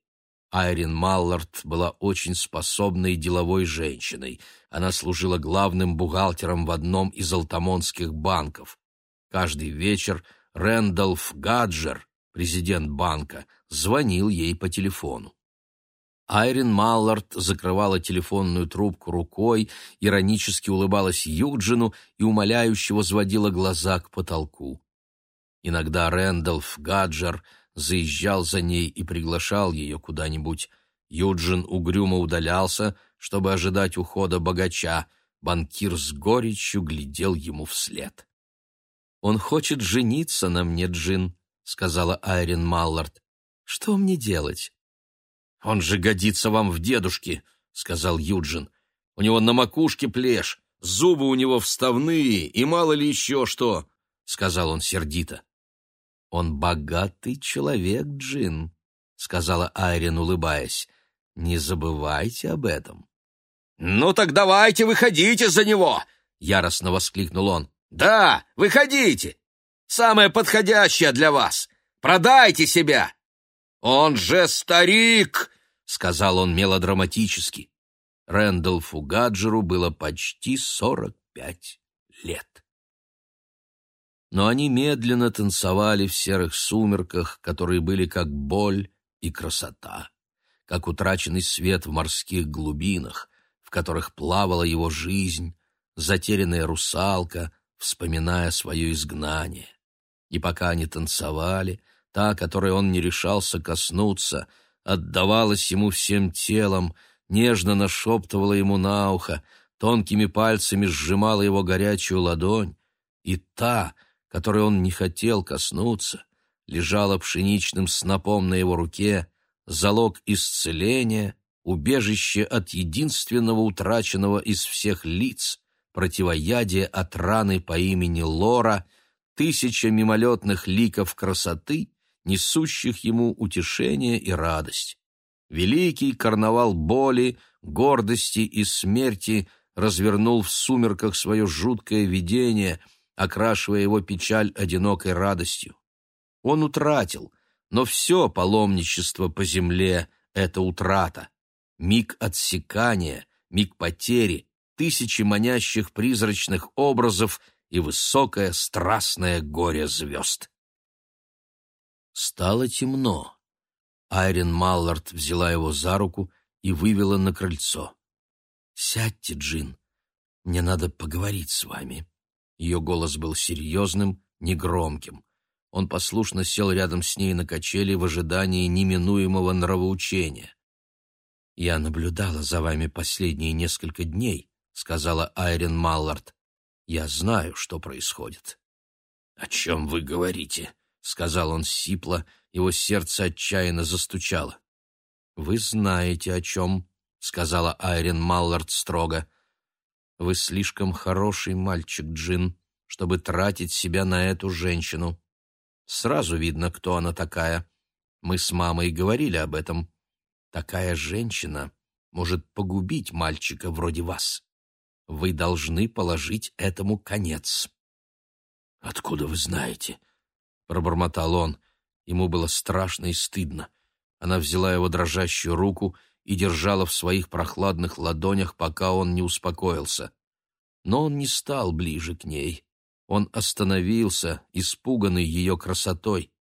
Айрин Маллард была очень способной деловой женщиной. Она служила главным бухгалтером в одном из алтамонских банков. Каждый вечер Рэндалф Гаджер, президент банка, звонил ей по телефону. Айрин Маллард закрывала телефонную трубку рукой, иронически улыбалась Юджину и умоляюще возводила глаза к потолку. Иногда Рэндалф Гаджер заезжал за ней и приглашал ее куда-нибудь. Юджин угрюмо удалялся, чтобы ожидать ухода богача. Банкир с горечью глядел ему вслед. «Он хочет жениться на мне, Джин», — сказала Айрин Маллард. «Что мне делать?» «Он же годится вам в дедушке», — сказал Юджин. «У него на макушке плешь, зубы у него вставные и мало ли еще что», — сказал он сердито. «Он богатый человек, Джин», — сказала Айрин, улыбаясь. «Не забывайте об этом». «Ну так давайте, выходите за него!» — яростно воскликнул он. «Да, выходите! Самое подходящее для вас! Продайте себя!» «Он же старик!» — сказал он мелодраматически. Рэндалфу Гаджеру было почти сорок пять лет но они медленно танцевали в серых сумерках, которые были как боль и красота, как утраченный свет в морских глубинах, в которых плавала его жизнь, затерянная русалка, вспоминая свое изгнание. И пока они танцевали, та, которой он не решался коснуться, отдавалась ему всем телом, нежно нашептывала ему на ухо, тонкими пальцами сжимала его горячую ладонь, и та — которой он не хотел коснуться, лежала пшеничным снопом на его руке, залог исцеления, убежище от единственного утраченного из всех лиц, противоядие от раны по имени Лора, тысяча мимолетных ликов красоты, несущих ему утешение и радость. Великий карнавал боли, гордости и смерти развернул в сумерках свое жуткое видение — окрашивая его печаль одинокой радостью. Он утратил, но все паломничество по земле — это утрата. Миг отсекания, миг потери, тысячи манящих призрачных образов и высокое страстное горе звезд. Стало темно. Айрин Маллард взяла его за руку и вывела на крыльцо. «Сядьте, Джин, мне надо поговорить с вами». Ее голос был серьезным, негромким. Он послушно сел рядом с ней на качели в ожидании неминуемого нравоучения. «Я наблюдала за вами последние несколько дней», — сказала Айрин Маллард. «Я знаю, что происходит». «О чем вы говорите?» — сказал он сипло, его сердце отчаянно застучало. «Вы знаете, о чем», — сказала Айрин Маллард строго. Вы слишком хороший мальчик, Джин, чтобы тратить себя на эту женщину. Сразу видно, кто она такая. Мы с мамой говорили об этом. Такая женщина может погубить мальчика вроде вас. Вы должны положить этому конец. «Откуда вы знаете?» — пробормотал он. Ему было страшно и стыдно. Она взяла его дрожащую руку и держала в своих прохладных ладонях, пока он не успокоился. Но он не стал ближе к ней. Он остановился, испуганный ее красотой.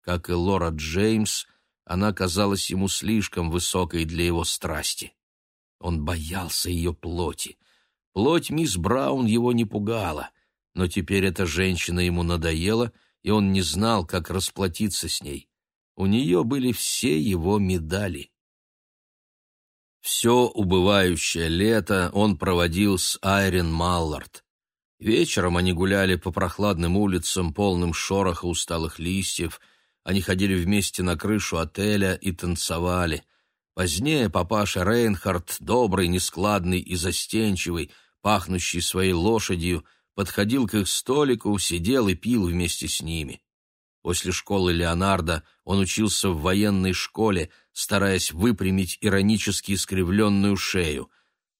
Как и Лора Джеймс, она казалась ему слишком высокой для его страсти. Он боялся ее плоти. Плоть мисс Браун его не пугала, но теперь эта женщина ему надоела, и он не знал, как расплатиться с ней. У нее были все его медали. Все убывающее лето он проводил с Айрин Маллард. Вечером они гуляли по прохладным улицам, полным шороха усталых листьев. Они ходили вместе на крышу отеля и танцевали. Позднее папаша Рейнхард, добрый, нескладный и застенчивый, пахнущий своей лошадью, подходил к их столику, сидел и пил вместе с ними. После школы Леонардо он учился в военной школе, стараясь выпрямить иронически искривленную шею.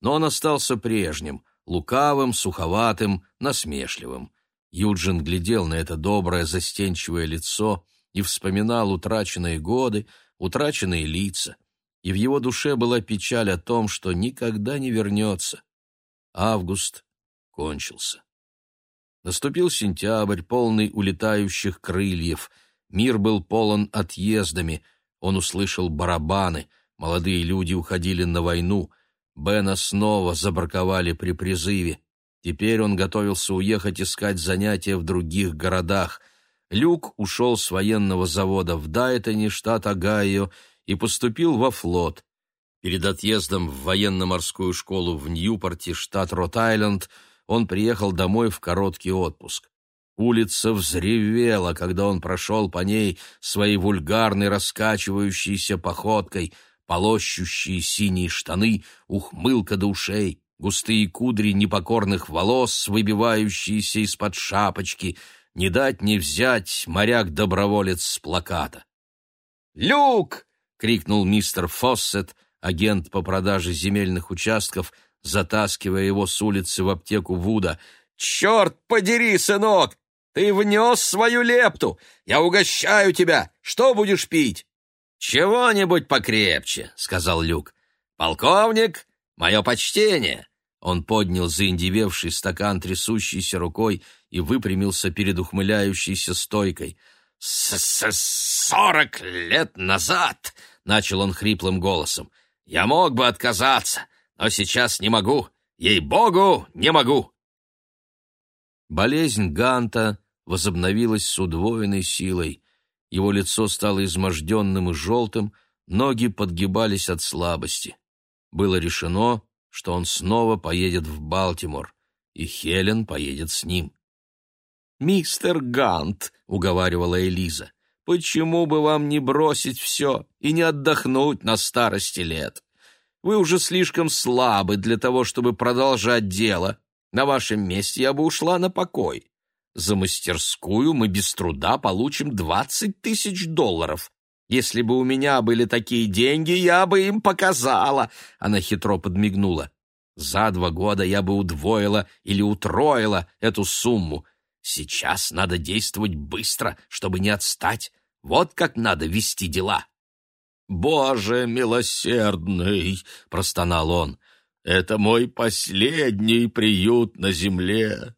Но он остался прежним, лукавым, суховатым, насмешливым. Юджин глядел на это доброе, застенчивое лицо и вспоминал утраченные годы, утраченные лица. И в его душе была печаль о том, что никогда не вернется. Август кончился. Наступил сентябрь, полный улетающих крыльев. Мир был полон отъездами. Он услышал барабаны. Молодые люди уходили на войну. Бена снова забраковали при призыве. Теперь он готовился уехать искать занятия в других городах. Люк ушел с военного завода в Дайтоне, штат Огайо, и поступил во флот. Перед отъездом в военно-морскую школу в Ньюпорте, штат Рот-Айленд, он приехал домой в короткий отпуск. Улица взревела, когда он прошел по ней своей вульгарной раскачивающейся походкой, полощущие синие штаны, ухмылка до ушей, густые кудри непокорных волос, выбивающиеся из-под шапочки, не дать не взять моряк-доброволец с плаката. «Люк!» — крикнул мистер Фоссет, агент по продаже земельных участков — затаскивая его с улицы в аптеку Вуда. «Черт подери, сынок! Ты внес свою лепту! Я угощаю тебя! Что будешь пить?» «Чего-нибудь покрепче», — сказал Люк. «Полковник, мое почтение!» Он поднял заиндевевший стакан трясущейся рукой и выпрямился перед ухмыляющейся стойкой. «С -с «Сорок лет назад!» — начал он хриплым голосом. «Я мог бы отказаться, но сейчас не могу. Ей-богу, не могу!» Болезнь Ганта возобновилась с удвоенной силой. Его лицо стало изможденным и желтым, ноги подгибались от слабости. Было решено, что он снова поедет в Балтимор, и Хелен поедет с ним. «Мистер Гант», — уговаривала Элиза, — «почему бы вам не бросить все и не отдохнуть на старости лет? Вы уже слишком слабы для того, чтобы продолжать дело. На вашем месте я бы ушла на покой. За мастерскую мы без труда получим двадцать тысяч долларов. Если бы у меня были такие деньги, я бы им показала. Она хитро подмигнула. За два года я бы удвоила или утроила эту сумму. Сейчас надо действовать быстро, чтобы не отстать. Вот как надо вести дела. «Боже милосердный!» — простонал он. «Это мой последний приют на земле.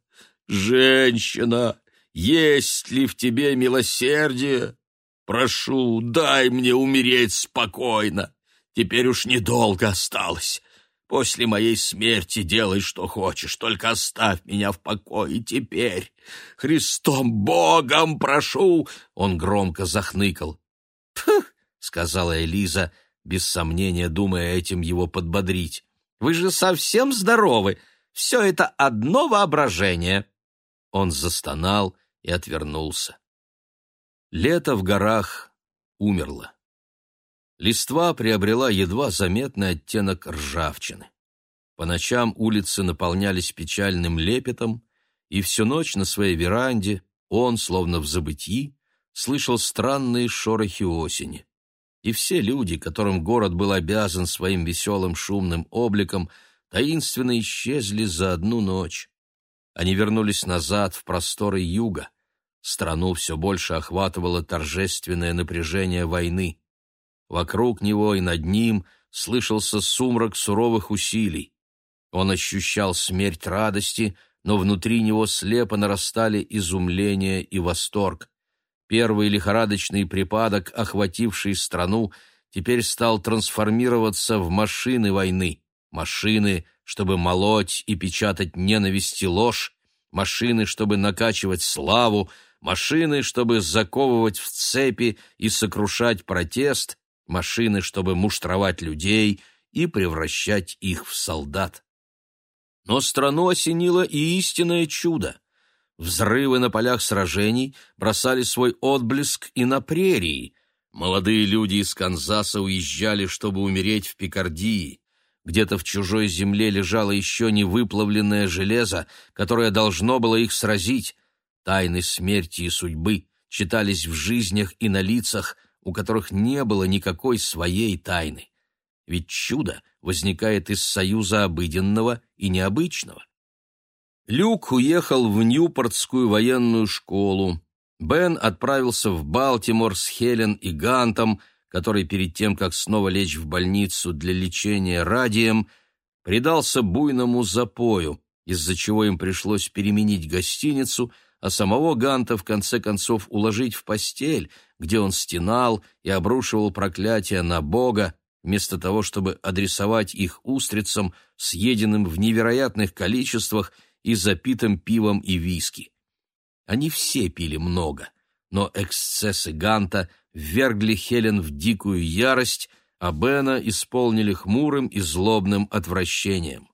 Женщина, есть ли в тебе милосердие? Прошу, дай мне умереть спокойно. Теперь уж недолго осталось. После моей смерти делай, что хочешь, только оставь меня в покое теперь. Христом Богом прошу!» Он громко захныкал. «Пф!» — сказала Элиза, без сомнения думая этим его подбодрить. «Вы же совсем здоровы! Все это одно воображение!» Он застонал и отвернулся. Лето в горах умерло. Листва приобрела едва заметный оттенок ржавчины. По ночам улицы наполнялись печальным лепетом, и всю ночь на своей веранде он, словно в забытии, слышал странные шорохи осени. И все люди, которым город был обязан своим веселым шумным обликом, таинственно исчезли за одну ночь. Они вернулись назад в просторы юга. Страну все больше охватывало торжественное напряжение войны. Вокруг него и над ним слышался сумрак суровых усилий. Он ощущал смерть радости, но внутри него слепо нарастали изумление и восторг. Первый лихорадочный припадок, охвативший страну, теперь стал трансформироваться в машины войны. Машины, чтобы молоть и печатать ненависть и ложь, машины, чтобы накачивать славу, машины, чтобы заковывать в цепи и сокрушать протест, машины, чтобы муштровать людей и превращать их в солдат. Но страну осенило и истинное чудо. Взрывы на полях сражений бросали свой отблеск и на прерии. Молодые люди из Канзаса уезжали, чтобы умереть в Пикардии. Где-то в чужой земле лежало еще не выплавленное железо, которое должно было их сразить. Тайны смерти и судьбы читались в жизнях и на лицах, у которых не было никакой своей тайны. Ведь чудо возникает из союза обыденного и необычного. Люк уехал в Ньюпортскую военную школу. Бен отправился в Балтимор с Хелен и Гантом, который перед тем, как снова лечь в больницу для лечения радием, предался буйному запою, из-за чего им пришлось переменить гостиницу, а самого Ганта в конце концов уложить в постель, где он стенал и обрушивал проклятия на Бога, вместо того, чтобы адресовать их устрицам, съеденным в невероятных количествах и запитым пивом и виски. Они все пили много, но эксцессы Ганта ввергли Хелен в дикую ярость, а Бена исполнили хмурым и злобным отвращением.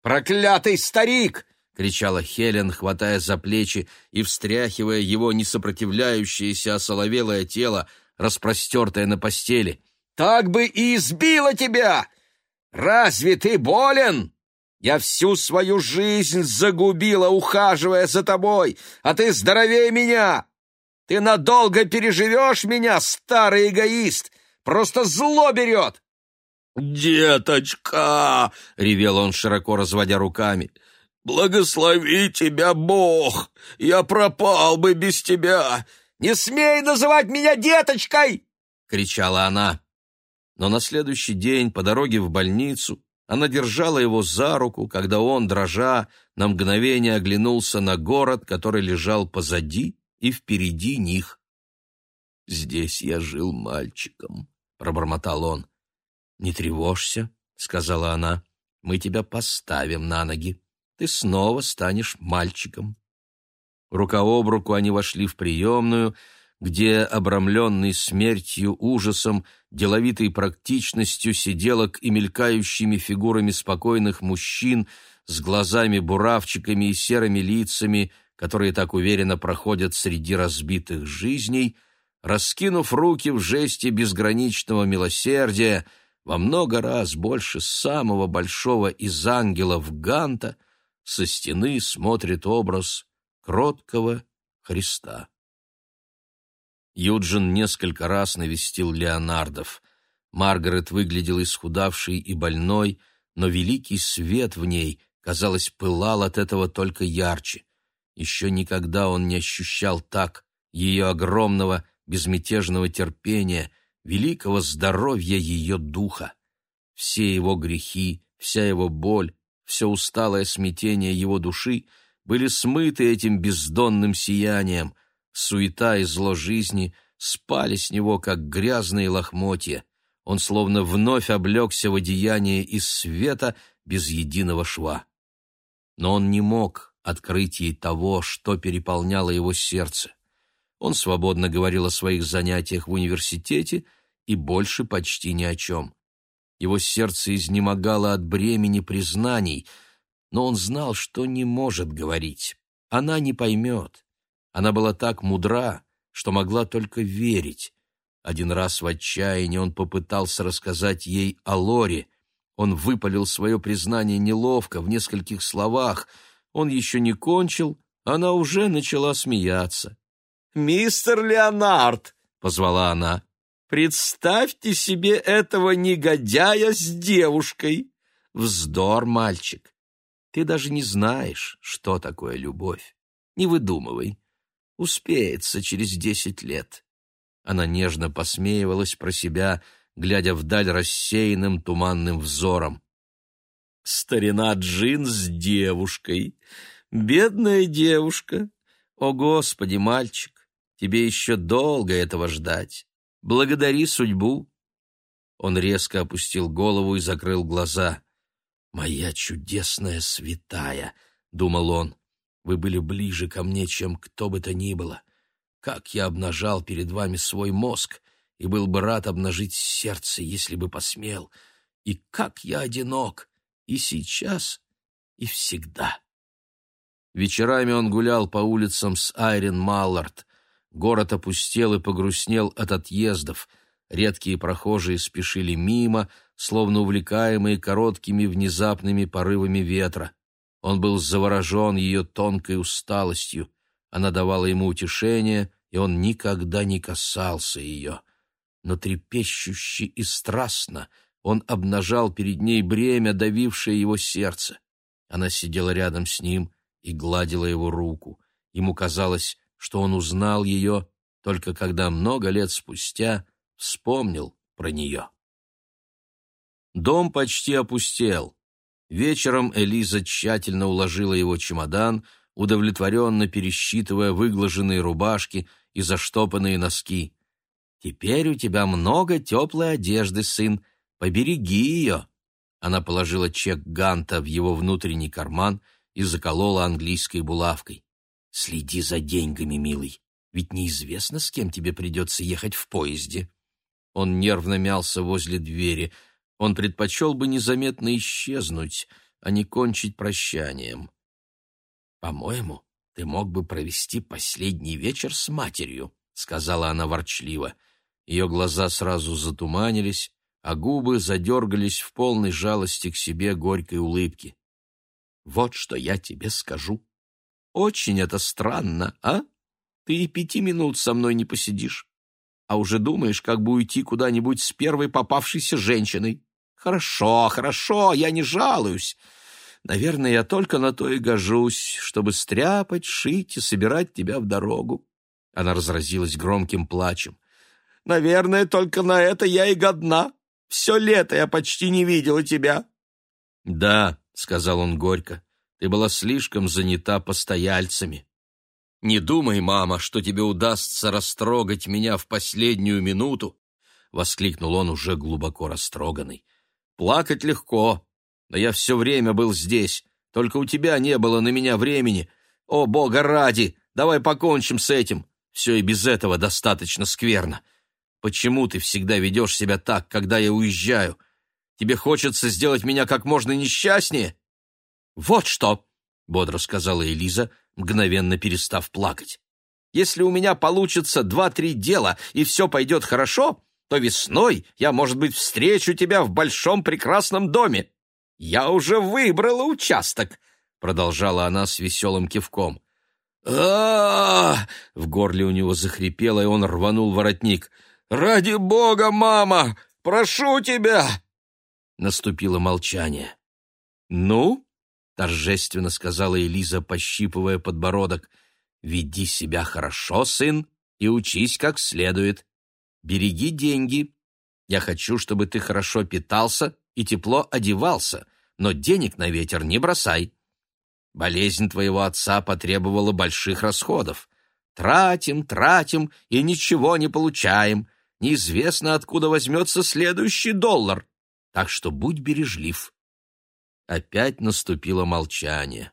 «Проклятый старик!» — кричала Хелен, хватая за плечи и встряхивая его несопротивляющееся осоловелое тело, распростертое на постели. «Так бы и избило тебя! Разве ты болен?» Я всю свою жизнь загубила, ухаживая за тобой, а ты здоровее меня. Ты надолго переживешь меня, старый эгоист. Просто зло берет. «Деточка!» — ревел он, широко разводя руками. «Благослови тебя, Бог! Я пропал бы без тебя!» «Не смей называть меня деточкой!» — кричала она. Но на следующий день по дороге в больницу она держала его за руку, когда он, дрожа, на мгновение оглянулся на город, который лежал позади и впереди них. «Здесь я жил мальчиком», — пробормотал он. «Не тревожься», — сказала она, — «мы тебя поставим на ноги. Ты снова станешь мальчиком». Рука об руку они вошли в приемную, где, обрамленный смертью, ужасом, деловитой практичностью сиделок и мелькающими фигурами спокойных мужчин с глазами-буравчиками и серыми лицами, которые так уверенно проходят среди разбитых жизней, раскинув руки в жесте безграничного милосердия, во много раз больше самого большого из ангелов Ганта, со стены смотрит образ кроткого Христа. Юджин несколько раз навестил Леонардов. Маргарет выглядела исхудавшей и больной, но великий свет в ней, казалось, пылал от этого только ярче. Еще никогда он не ощущал так ее огромного, безмятежного терпения, великого здоровья ее духа. Все его грехи, вся его боль, все усталое смятение его души были смыты этим бездонным сиянием — суета и зло жизни спали с него, как грязные лохмотья. Он словно вновь облегся в одеяние из света без единого шва. Но он не мог открыть ей того, что переполняло его сердце. Он свободно говорил о своих занятиях в университете и больше почти ни о чем. Его сердце изнемогало от бремени признаний, но он знал, что не может говорить. Она не поймет. Она была так мудра, что могла только верить. Один раз в отчаянии он попытался рассказать ей о Лоре. Он выпалил свое признание неловко, в нескольких словах. Он еще не кончил, она уже начала смеяться. «Мистер Леонард!» — позвала она. «Представьте себе этого негодяя с девушкой!» «Вздор, мальчик! Ты даже не знаешь, что такое любовь. Не выдумывай. Успеется через десять лет». Она нежно посмеивалась про себя, глядя вдаль рассеянным туманным взором. «Старина Джин с девушкой! Бедная девушка! О, Господи, мальчик, тебе еще долго этого ждать! Благодари судьбу!» Он резко опустил голову и закрыл глаза. «Моя чудесная святая!» — думал он. «Вы были ближе ко мне, чем кто бы то ни было. Как я обнажал перед вами свой мозг и был бы рад обнажить сердце, если бы посмел. И как я одинок, и сейчас, и всегда. Вечерами он гулял по улицам с Айрин Маллард. Город опустел и погрустнел от отъездов. Редкие прохожие спешили мимо, словно увлекаемые короткими внезапными порывами ветра. Он был заворожен ее тонкой усталостью. Она давала ему утешение, и он никогда не касался ее. Но трепещуще и страстно он обнажал перед ней бремя, давившее его сердце. Она сидела рядом с ним и гладила его руку. Ему казалось, что он узнал ее, только когда много лет спустя вспомнил про нее. Дом почти опустел. Вечером Элиза тщательно уложила его чемодан, удовлетворенно пересчитывая выглаженные рубашки и заштопанные носки. «Теперь у тебя много теплой одежды, сын. Побереги ее!» Она положила чек Ганта в его внутренний карман и заколола английской булавкой. «Следи за деньгами, милый, ведь неизвестно, с кем тебе придется ехать в поезде». Он нервно мялся возле двери. Он предпочел бы незаметно исчезнуть, а не кончить прощанием. «По-моему, ты мог бы провести последний вечер с матерью», — сказала она ворчливо. Ее глаза сразу затуманились, а губы задергались в полной жалости к себе горькой улыбки. «Вот что я тебе скажу. Очень это странно, а? Ты и пяти минут со мной не посидишь, а уже думаешь, как бы уйти куда-нибудь с первой попавшейся женщиной. Хорошо, хорошо, я не жалуюсь». Наверное, я только на то и гожусь, чтобы стряпать, шить и собирать тебя в дорогу. Она разразилась громким плачем. Наверное, только на это я и годна. Все лето я почти не видела тебя. Да, сказал он горько. Ты была слишком занята постояльцами. Не думай, мама, что тебе удастся растрогать меня в последнюю минуту, воскликнул он уже глубоко растроганный. Плакать легко, но я все время был здесь. Только у тебя не было на меня времени. О, бога ради, давай покончим с этим. Все и без этого достаточно скверно. Почему ты всегда ведешь себя так, когда я уезжаю? Тебе хочется сделать меня как можно несчастнее? Вот что, — бодро сказала Элиза, мгновенно перестав плакать. Если у меня получится два-три дела, и все пойдет хорошо, то весной я, может быть, встречу тебя в большом прекрасном доме. «Я уже выбрала участок», — продолжала она с веселым кивком. а, В горле у него захрипело, и он рванул воротник. «Ради бога, мама! Прошу тебя!» Наступило молчание. «Ну?» — торжественно сказала Элиза, пощипывая подбородок. «Веди себя хорошо, сын, и учись как следует. Береги деньги. Я хочу, чтобы ты хорошо питался и тепло одевался, но денег на ветер не бросай. Болезнь твоего отца потребовала больших расходов. Тратим, тратим и ничего не получаем. Неизвестно, откуда возьмется следующий доллар. Так что будь бережлив. Опять наступило молчание.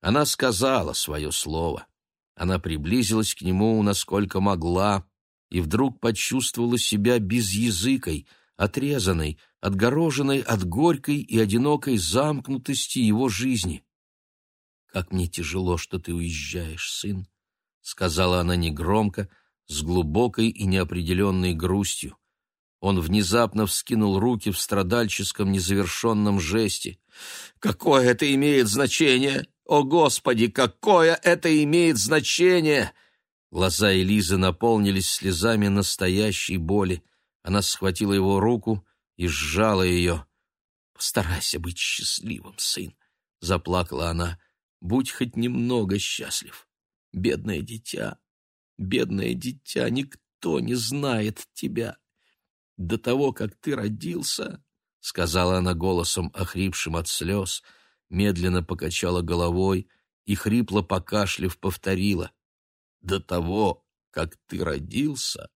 Она сказала свое слово. Она приблизилась к нему, насколько могла, и вдруг почувствовала себя безязыкой — отрезанной, отгороженной от горькой и одинокой замкнутости его жизни. «Как мне тяжело, что ты уезжаешь, сын», — сказала она негромко, с глубокой и неопределенной грустью. Он внезапно вскинул руки в страдальческом незавершенном жесте. «Какое это имеет значение? О, Господи, какое это имеет значение!» Глаза Элизы наполнились слезами настоящей боли. Она схватила его руку и сжала ее. «Постарайся быть счастливым, сын», — заплакала она. «Будь хоть немного счастлив. Бедное дитя, бедное дитя, никто не знает тебя. До того, как ты родился, — сказала она голосом, охрипшим от слез, медленно покачала головой и, хрипло покашлив, повторила — до того, как ты родился,